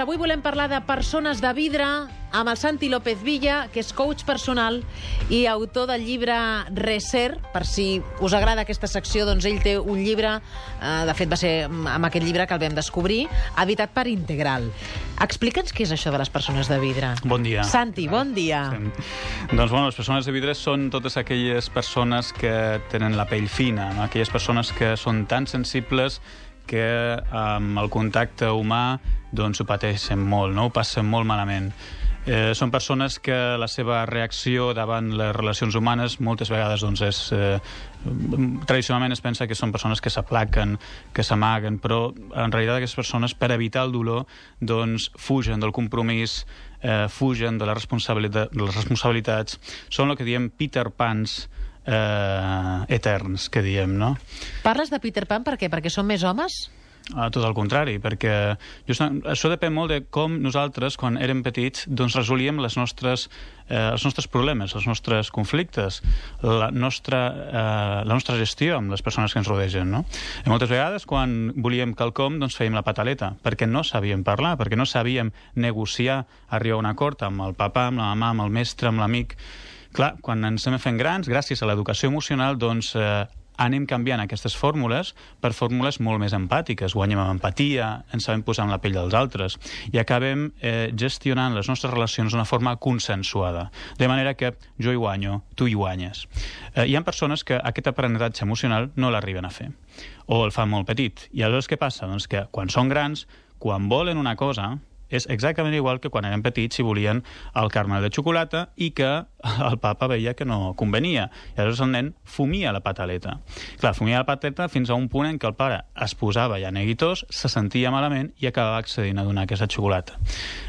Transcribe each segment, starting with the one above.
doncs, avui volem parlar de persones de vidre amb el Santi López Villa, que és coach personal i autor del llibre Reser. Per si us agrada aquesta secció, doncs ell té un llibre, eh, de fet va ser amb aquest llibre que el vam descobrir, editat per Integral. Explica'ns què és això de les persones de vidre. Bon dia. Santi, bon dia. Sí. Doncs, bueno, les persones de vidre són totes aquelles persones que tenen la pell fina, no? aquelles persones que són tan sensibles que amb el contacte humà doncs ho pateixen molt, no? ho passen molt malament. Eh, són persones que la seva reacció davant les relacions humanes moltes vegades doncs, és... Eh, tradicionalment es pensa que són persones que s'aplaquen, que s'amaguen, però en realitat aquestes persones, per evitar el dolor, doncs fugen del compromís, eh, fugen de, la responsabilitat, de les responsabilitats, són el que diem Peter Pans, eh, eterns, que diem, no? Parles de Peter Pan per què? Perquè són més homes? Uh, tot el contrari, perquè just, això depèn molt de com nosaltres, quan érem petits, doncs resolíem les nostres, eh, els nostres problemes, els nostres conflictes, la nostra, eh, la nostra gestió amb les persones que ens rodegen. No? I moltes vegades, quan volíem quelcom, doncs fèiem la pataleta, perquè no sabíem parlar, perquè no sabíem negociar, arribar a un acord amb el papa, amb la mamà, amb el mestre, amb l'amic... Clar, quan ens anem fent grans, gràcies a l'educació emocional, doncs eh, anem canviant aquestes fórmules per fórmules molt més empàtiques. Guanyem amb empatia, ens sabem posar en la pell dels altres i acabem eh, gestionant les nostres relacions d'una forma consensuada. De manera que jo hi guanyo, tu hi guanyes. Eh, hi ha persones que aquest aprenentatge emocional no l'arriben a fer o el fan molt petit. I aleshores què passa? Doncs que quan són grans, quan volen una cosa, és exactament igual que quan eren petits i volien el caramel de xocolata i que el papa veia que no convenia. I aleshores el nen fumia la pataleta. Clar, fumia la pataleta fins a un punt en què el pare es posava ja neguitós, se sentia malament i acabava accedint a donar aquesta xocolata.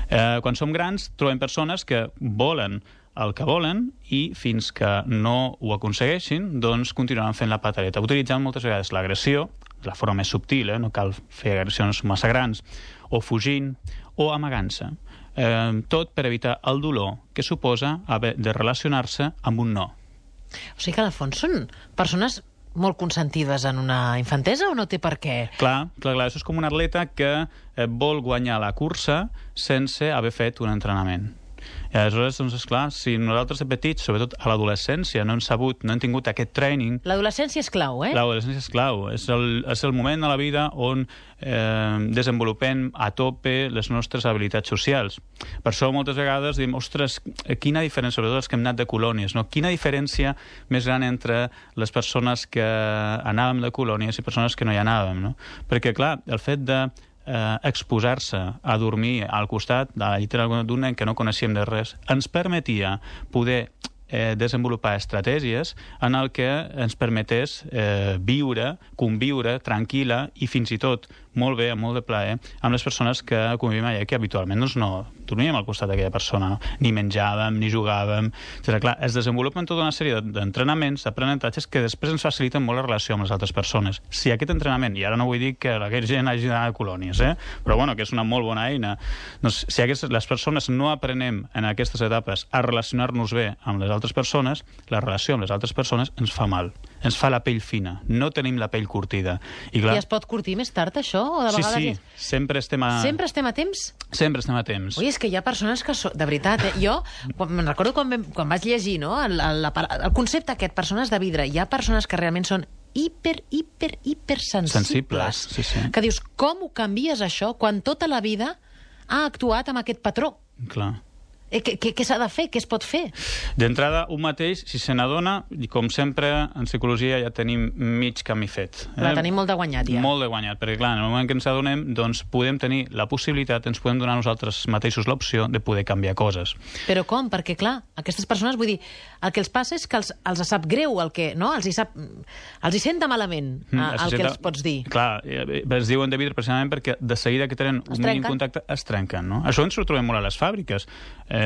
Eh, quan som grans, trobem persones que volen el que volen i fins que no ho aconsegueixin, doncs continuaran fent la pataleta, utilitzant moltes vegades l'agressió, la forma més subtil, eh? no cal fer agressions massa grans, o fugint, o amagant-se. Eh, tot per evitar el dolor que suposa haver de relacionar-se amb un no. O sigui que, al fons, són persones molt consentides en una infantesa o no té per què? Clar, clar, clar. Això és com un atleta que eh, vol guanyar la cursa sense haver fet un entrenament. I aleshores, doncs, esclar, si nosaltres de petits, sobretot a l'adolescència, no hem sabut, no hem tingut aquest training... L'adolescència és clau, eh? L'adolescència és clau. És el, és el moment de la vida on eh, desenvolupem a tope les nostres habilitats socials. Per això moltes vegades diem, ostres, quina diferència, sobretot els que hem anat de colònies, no? quina diferència més gran entre les persones que anàvem de colònies i persones que no hi anàvem, no? Perquè, clar, el fet de eh, exposar-se a dormir al costat de la llitera d'un nen que no coneixíem de res, ens permetia poder eh, desenvolupar estratègies en el que ens permetés eh, viure, conviure tranquil·la i fins i tot molt bé, amb molt de plaer, amb les persones que convivim allà, que habitualment doncs, no dormíem al costat d'aquella persona, no? ni menjàvem, ni jugàvem... Etc. Clar, es desenvolupen tota una sèrie d'entrenaments, d'aprenentatges que després ens faciliten molt la relació amb les altres persones. Si aquest entrenament, i ara no vull dir que aquella gent hagi d'anar a colònies, eh? però bueno, que és una molt bona eina, doncs, si aquestes, les persones no aprenem en aquestes etapes a relacionar-nos bé amb les altres persones, la relació amb les altres persones ens fa mal ens fa la pell fina, no tenim la pell curtida. I, clar, I es pot curtir més tard, això? O de sí, sí, sempre estem a... Sempre estem a temps? Sempre estem a temps. Ui, és que hi ha persones que... So... De veritat, eh? Jo, quan, me'n recordo quan, vam, quan vaig llegir no? el, el, el, el concepte aquest, persones de vidre, hi ha persones que realment són hiper, hiper, hiper sensibles. Sensibles, sí, sí. Que dius, com ho canvies això quan tota la vida ha actuat amb aquest patró? Clar. Eh, què, què, què s'ha de fer? Què es pot fer? D'entrada, un mateix, si se n'adona, i com sempre, en psicologia ja tenim mig camí fet. Eh? La tenim molt de guanyat, ja. Molt de guanyat, perquè, clar, en el moment que ens adonem, doncs podem tenir la possibilitat, ens podem donar nosaltres mateixos l'opció de poder canviar coses. Però com? Perquè, clar, aquestes persones, vull dir, el que els passa és que els, els sap greu el que, no? Els hi, sap, els hi senta malament mm, el senta, que els pots dir. Clar, eh, es diuen de vidre precisament perquè de seguida que tenen es un mínim contacte es trenquen, no? Això ens ho trobem molt a les fàbriques eh,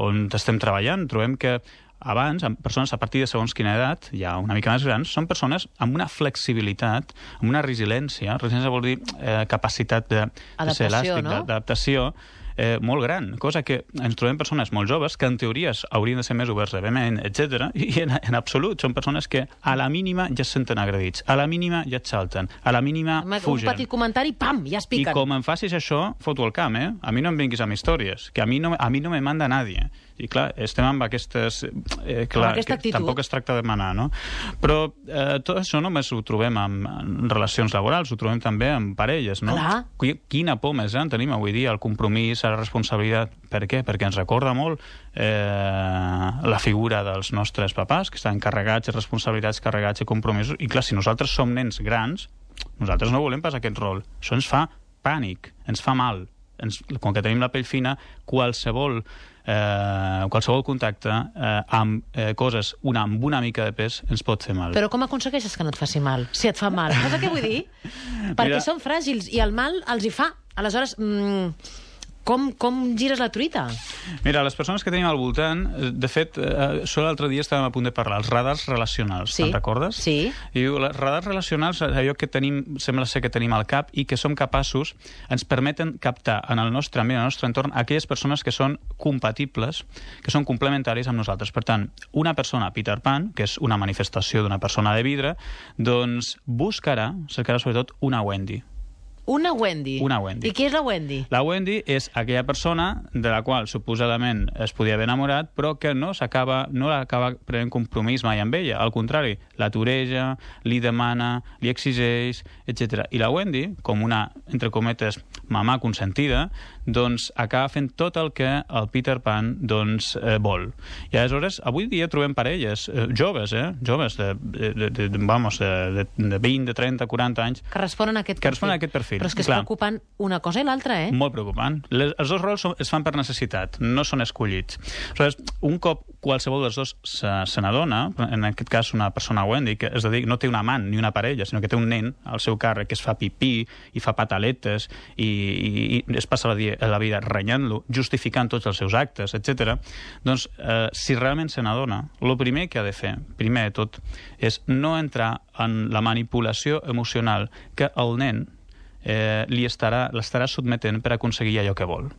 on estem treballant, trobem que abans, amb persones a partir de segons quina edat, ja una mica més grans, són persones amb una flexibilitat, amb una resiliència. Resiliència vol dir eh, capacitat de, de ser elàstic, no? d'adaptació, eh, molt gran, cosa que ens trobem persones molt joves que en teories haurien de ser més oberts de ment, etc. i en, en absolut són persones que a la mínima ja es senten agredits, a la mínima ja et salten, a la mínima Home, fugen. Un petit comentari, pam, ja es I piquen. com em facis això, foto el camp, eh? A mi no em vinguis amb històries, que a mi no, a mi no me manda nadie. I clar, estem amb aquestes... Eh, clar, aquesta que actitud. tampoc es tracta de manar, no? Però eh, tot això només ho trobem en, en relacions laborals, ho trobem també en parelles, no? Clar. Qui- Quina por més gran tenim avui dia, el compromís, la responsabilitat. Per què? Perquè ens recorda molt eh, la figura dels nostres papàs, que estan carregats de responsabilitats, carregats de compromisos. I clar, si nosaltres som nens grans, nosaltres no volem pas aquest rol. Això ens fa pànic, ens fa mal. Ens, com que tenim la pell fina, qualsevol, eh, qualsevol contacte eh, amb eh, coses una, amb una mica de pes ens pot fer mal. Però com aconsegueixes que no et faci mal, si et fa mal? Saps que vull dir? Perquè Mira- són fràgils i el mal els hi fa. Aleshores, mm, com, com gires la truita? Mira, les persones que tenim al voltant, eh, de fet, eh, això l'altre dia estàvem a punt de parlar, els radars relacionals, Sí. te'n recordes? Sí. I els radars relacionals, allò que tenim, sembla ser que tenim al cap i que som capaços, ens permeten captar en el nostre ambient, en el nostre entorn, aquelles persones que són compatibles, que són complementaris amb nosaltres. Per tant, una persona Peter Pan, que és una manifestació d'una persona de vidre, doncs buscarà, cercarà sobretot una Wendy. Una Wendy. Una Wendy. I qui és la Wendy? La Wendy és aquella persona de la qual suposadament es podia haver enamorat, però que no s'acaba no l'acaba prenent compromís mai amb ella. Al contrari, la toreja, li demana, li exigeix, etc. I la Wendy, com una, entre cometes, mamà consentida, doncs acaba fent tot el que el Peter Pan doncs, eh, vol. I aleshores, avui dia trobem parelles, eh, joves, eh? Joves, de, de, de, de, vamos, de, de 20, de 30, 40 anys, Que responen a aquest Que responen a aquest perfil, Però és que és clar. preocupant una cosa i l'altra, eh? molt preocupant. Les, els dos rols es fan per necessitat, no són escollits. Aleshores, un cop qualsevol dels dos se, se n'adona, en aquest cas una persona Wendy, que és a dir, no té un amant ni una parella, sinó que té un nen al seu càrrec que es fa pipí i fa pataletes i, i, i es passa la, dia, la vida renyant-lo, justificant tots els seus actes, etc. Doncs, eh, si realment se n'adona, el primer que ha de fer, primer de tot, és no entrar en la manipulació emocional que el nen eh, li estarà, l'estarà sotmetent per aconseguir allò que vol.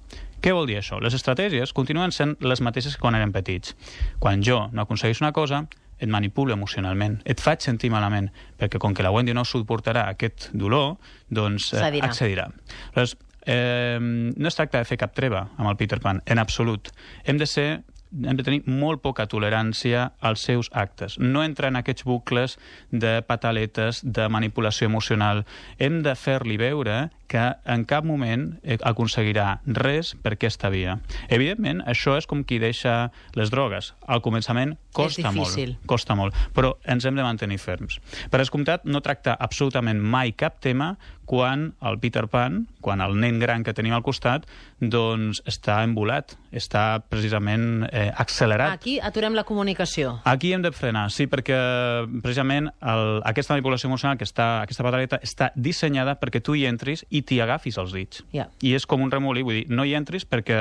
Què vol dir això? Les estratègies continuen sent les mateixes que quan érem petits. Quan jo no aconsegueixo una cosa, et manipulo emocionalment, et faig sentir malament, perquè com que la Wendy no suportarà aquest dolor, doncs eh, Cedirà. accedirà. Aleshores, eh, no es tracta de fer cap treva amb el Peter Pan, en absolut. Hem de ser hem de tenir molt poca tolerància als seus actes. No entrar en aquests bucles de pataletes, de manipulació emocional. Hem de fer-li veure que en cap moment eh, aconseguirà res per aquesta via. Evidentment, això és com qui deixa les drogues. Al començament costa molt, costa molt, però ens hem de mantenir ferms. Per descomptat, no tracta absolutament mai cap tema quan el Peter Pan, quan el nen gran que tenim al costat, doncs està embolat, està precisament eh, accelerat. Aquí aturem la comunicació. Aquí hem de frenar, sí, perquè precisament el, aquesta manipulació emocional, que està, aquesta pataleta, està dissenyada perquè tu hi entris i t'hi agafis els dits. Ja. I és com un remolí, vull dir, no hi entris perquè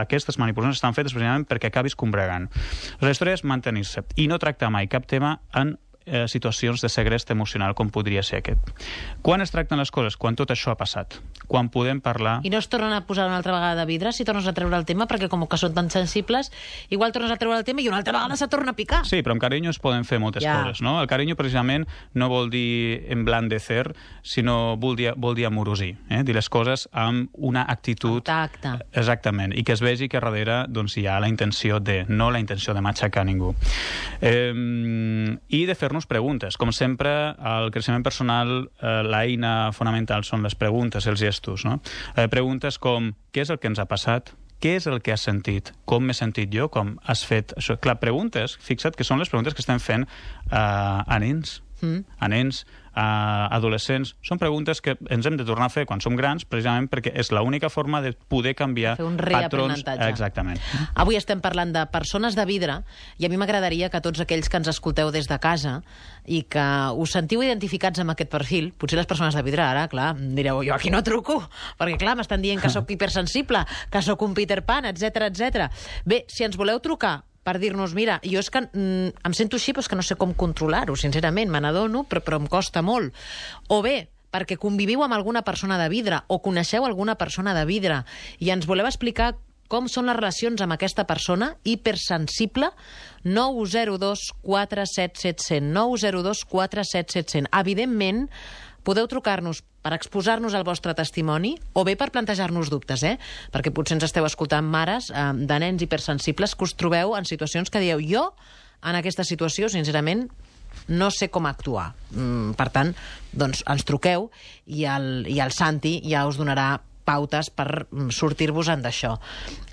aquestes manipulacions estan fetes precisament perquè acabis combregant. La història és mantenir-se i no tractar mai cap tema en eh, situacions de segrest emocional com podria ser aquest. Quan es tracten les coses? Quan tot això ha passat. Quan podem parlar... I no es tornen a posar una altra vegada de vidre si tornes a treure el tema, perquè com que són tan sensibles, igual tornes a treure el tema i una altra vegada se torna a picar. Sí, però amb carinyo es poden fer moltes Ja. coses, no? El carinyo, precisament, no vol dir emblandecer, sinó vol dir, vol dir amorosir, eh? dir les coses amb una actitud... Contacte. Exactament, i que es vegi que darrere doncs, hi ha la intenció de, no la intenció de matxacar ningú. Eh, I de fer-nos preguntes. Com sempre, el creixement personal, eh, l'eina fonamental són les preguntes, els gestos. No? Eh, preguntes com, què és el que ens ha passat? Què és el que has sentit? Com m'he sentit jo? Com has fet això? Clar, preguntes, fixa't que són les preguntes que estem fent eh, a nens, Mm. a nens, a adolescents. Són preguntes que ens hem de tornar a fer quan som grans, precisament perquè és l'única forma de poder canviar Fer un patrons. Exactament. Avui estem parlant de persones de vidre i a mi m'agradaria que tots aquells que ens escolteu des de casa i que us sentiu identificats amb aquest perfil, potser les persones de vidre ara, clar, direu, jo aquí no truco, perquè clar, m'estan dient que sóc hipersensible, que sóc un Peter Pan, etc etc. Bé, si ens voleu trucar per dir-nos, mira, jo és que mm, em sento així, però és que no sé com controlar-ho, sincerament, me n'adono, però, però em costa molt. O bé, perquè conviviu amb alguna persona de vidre o coneixeu alguna persona de vidre i ens voleu explicar com són les relacions amb aquesta persona hipersensible 902 4777 902 4777 evidentment podeu trucar-nos per exposar-nos el vostre testimoni o bé per plantejar-nos dubtes, eh? Perquè potser ens esteu escoltant mares eh, de nens hipersensibles que us trobeu en situacions que dieu jo, en aquesta situació, sincerament, no sé com actuar. Mm, per tant, doncs ens truqueu i el, i el Santi ja us donarà pautes per mm, sortir-vos-en d'això.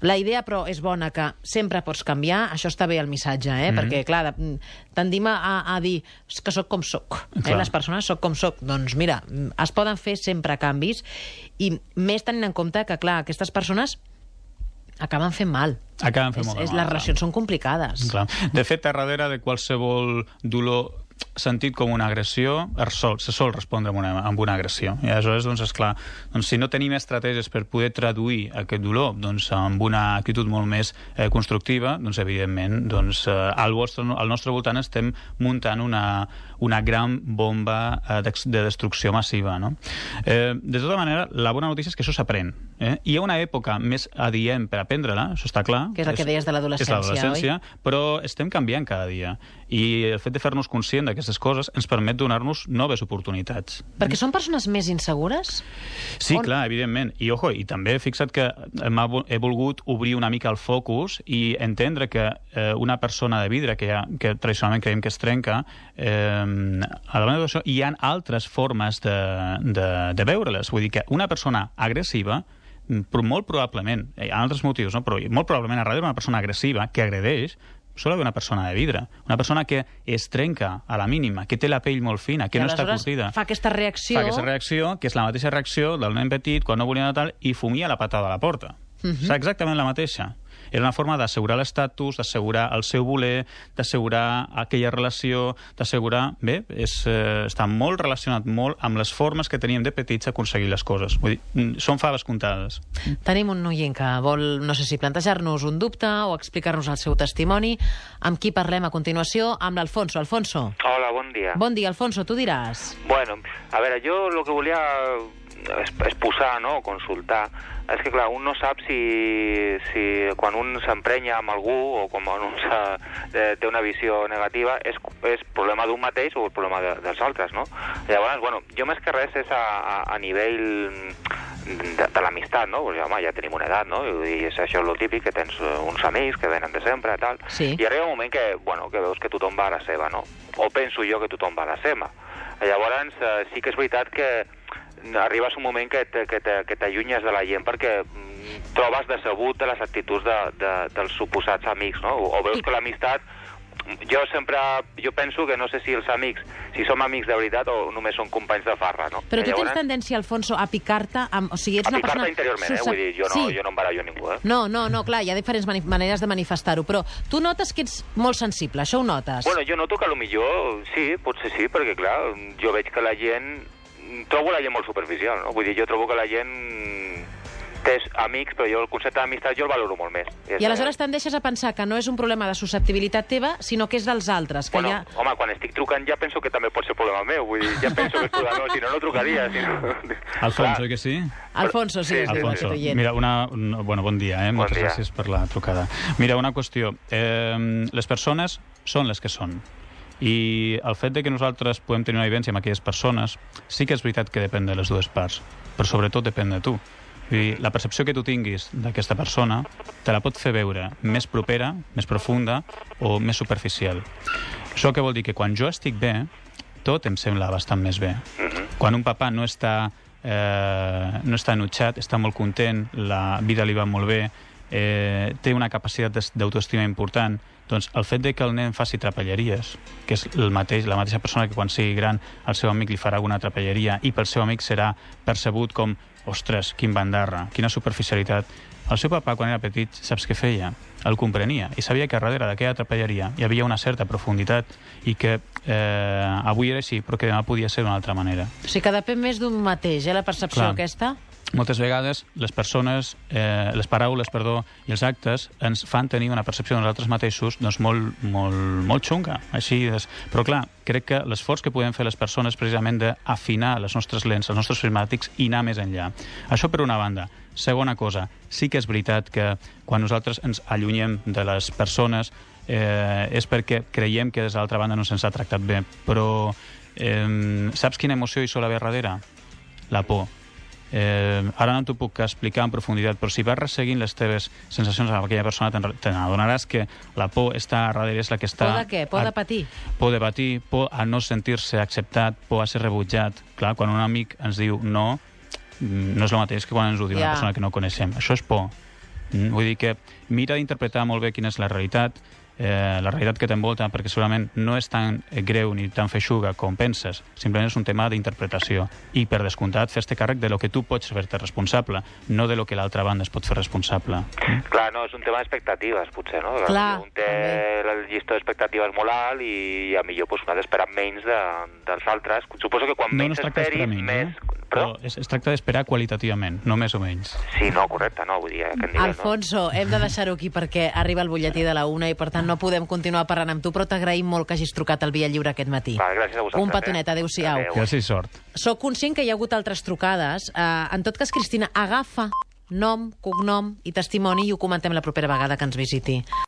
La idea, però, és bona, que sempre pots canviar, això està bé el missatge, eh? Mm -hmm. perquè, clar, mm, tendim a, a dir "És que sóc com sóc, eh? les persones sóc com sóc. Doncs mira, mm, es poden fer sempre canvis, i més tenint en compte que, clar, aquestes persones acaben fent mal. Acaben fent és, molt és, mal, Les clar. relacions són complicades. Clar. De fet, a darrere de qualsevol dolor sentit com una agressió, es sol, se sol respondre amb una, amb una agressió. I aleshores, doncs, esclar, doncs, si no tenim estratègies per poder traduir aquest dolor doncs, amb una actitud molt més eh, constructiva, doncs, evidentment, doncs, eh, al, vostre, al nostre voltant estem muntant una, una gran bomba eh, de, de destrucció massiva. No? Eh, de tota manera, la bona notícia és que això s'aprèn. Eh? Hi ha una època més adient per aprendre-la, això està clar. Que és el que deies de l'adolescència, l'adolescència, però estem canviant cada dia. I el fet de fer-nos d'aquestes coses ens permet donar-nos noves oportunitats. Perquè són persones més insegures? Sí, On- clar, evidentment. I, ojo, i també fixa't que he volgut obrir una mica el focus i entendre que eh, una persona de vidre, que, ha, que tradicionalment creiem que es trenca, eh, a la banda d'això hi ha altres formes de, de, de veure-les. Vull dir que una persona agressiva però molt probablement, hi ha altres motius, no? però molt probablement a darrere d'una persona agressiva que agredeix sol haver una persona de vidre, una persona que es trenca a la mínima, que té la pell molt fina, que I no està curtida fa aquesta reacció... fa aquesta reacció, que és la mateixa reacció del nen petit quan no volia anar tal i fumia la patada a la porta. Uh -huh. És exactament la mateixa. Era una forma d'assegurar l'estatus, d'assegurar el seu voler, d'assegurar aquella relació, d'assegurar... Bé, és, eh, està molt relacionat molt amb les formes que teníem de petits a aconseguir les coses. Vull dir, mm, són faves comptades. Tenim un oient que vol, no sé si plantejar-nos un dubte o explicar-nos el seu testimoni. Amb qui parlem a continuació? Amb l'Alfonso. Alfonso. Hola, bon dia. Bon dia, Alfonso, tu diràs. Bueno, a veure, jo el que volia es- exposar, no?, consultar, és que, clar, un no sap si, si quan un s'emprenya amb algú o quan un eh, té una visió negativa és, és problema d'un mateix o el problema de, dels altres, no? Llavors, bueno, jo més que res és a, a, a nivell de, de l'amistat, no? Perquè, home, ja tenim una edat, no? I és això el típic, que tens eh, uns amics que venen de sempre, tal. Sí. I arriba un moment que, bueno, que veus que tothom va a la seva, no? O penso jo que tothom va a la seva. Llavors, eh, sí que és veritat que arribes un moment que t'allunyes de la gent perquè mm, trobes decebut de les actituds de, de, dels suposats amics, no? O, o veus que l'amistat jo sempre, jo penso que no sé si els amics, si som amics de veritat o només són companys de farra, no? Però tu Llavors, tens tendència, Alfonso, a picar-te... Amb... O sigui, ets a una picar-te persona... interiorment, eh? Vull dir, jo no, sí. jo no em barallo ningú, eh? No, no, no, clar, hi ha diferents mani maneres de manifestar-ho, però tu notes que ets molt sensible, això ho notes. Bueno, jo noto que a lo millor sí, potser sí, perquè clar, jo veig que la gent... Trobo la gent molt superficial, no? Vull dir, jo trobo que la gent té amics, però jo el concepte d'amistat jo el valoro molt més. I aleshores te'n deixes a pensar que no és un problema de susceptibilitat teva, sinó que és dels altres, que Bueno, ja... home, quan estic trucant ja penso que també pot ser problema meu, vull dir, ja penso que és problema meu, si no, no trucaria. Si no... Alfonso, oi que sí? Alfonso, sí, Sí, sí, igual, sí, oient. Mira, una, una, bueno, bon dia, eh? Bon Moltes dia. gràcies per la trucada. Mira, una qüestió. Eh, les persones són les que són. I el fet de que nosaltres podem tenir una vivència amb aquelles persones sí que és veritat que depèn de les dues parts, però sobretot depèn de tu. Vull dir, la percepció que tu tinguis d'aquesta persona te la pot fer veure més propera, més profunda o més superficial. Això què vol dir? Que quan jo estic bé, tot em sembla bastant més bé. Quan un papà no està, eh, no està enutjat, està molt content, la vida li va molt bé, eh, té una capacitat d'autoestima important, doncs el fet de que el nen faci trapelleries, que és el mateix, la mateixa persona que quan sigui gran el seu amic li farà alguna trapelleria i pel seu amic serà percebut com ostres, quin bandarra, quina superficialitat. El seu papa, quan era petit, saps què feia? El comprenia i sabia que darrere d'aquella trapelleria hi havia una certa profunditat i que eh, avui era així, però que demà podia ser d'una altra manera. O sigui que depèn més d'un mateix, eh, la percepció Clar. aquesta? Moltes vegades les persones, eh, les paraules perdó, i els actes ens fan tenir una percepció de nosaltres mateixos doncs, molt, molt, molt xunga. Així és. Però clar, crec que l'esforç que podem fer les persones precisament d'afinar les nostres lents, els nostres prismàtics i anar més enllà. Això per una banda. Segona cosa, sí que és veritat que quan nosaltres ens allunyem de les persones eh, és perquè creiem que des de l'altra banda no se'ns ha tractat bé, però eh, saps quina emoció hi sol haver darrere? La por Eh, ara no t'ho puc explicar en profunditat, però si vas resseguint les teves sensacions amb aquella persona, te n'adonaràs que la por està a darrere, és la que està... Por de què? Por de patir? Por de patir, por a no sentir-se acceptat, por a ser rebutjat. Clar, quan un amic ens diu no, mm, no és el mateix que quan ens ho diu yeah. una persona que no coneixem. Això és por. Mm, vull dir que mira d'interpretar molt bé quina és la realitat, eh, la realitat que t'envolta, perquè segurament no és tan greu ni tan feixuga com penses, simplement és un tema d'interpretació. I, per descomptat, fer-te càrrec de lo que tu pots fer-te responsable, no de lo que l'altra banda es pot fer responsable. Mm? Clar, no, és un tema d'expectatives, potser, no? Clar, un té el llistó d'expectatives molt alt i a millor pues, un ha d'esperar menys de, dels altres. Suposo que quan no, menys no esperis, menys, més... No? Però es, es tracta d'esperar qualitativament, no més o menys. Sí, no, correcte, no, vull dir, a aquest nivell, Alfonso, no? hem de deixar-ho aquí perquè arriba el butlletí de la una i per tant no podem continuar parlant amb tu, però t'agraïm molt que hagis trucat al Via Lliure aquest matí. Va, gràcies a vosaltres. Un petonet, eh? adéu-siau. Adéu. Gràcies i sort. Soc conscient que hi ha hagut altres trucades. Uh, en tot cas, Cristina, agafa nom, cognom i testimoni i ho comentem la propera vegada que ens visiti.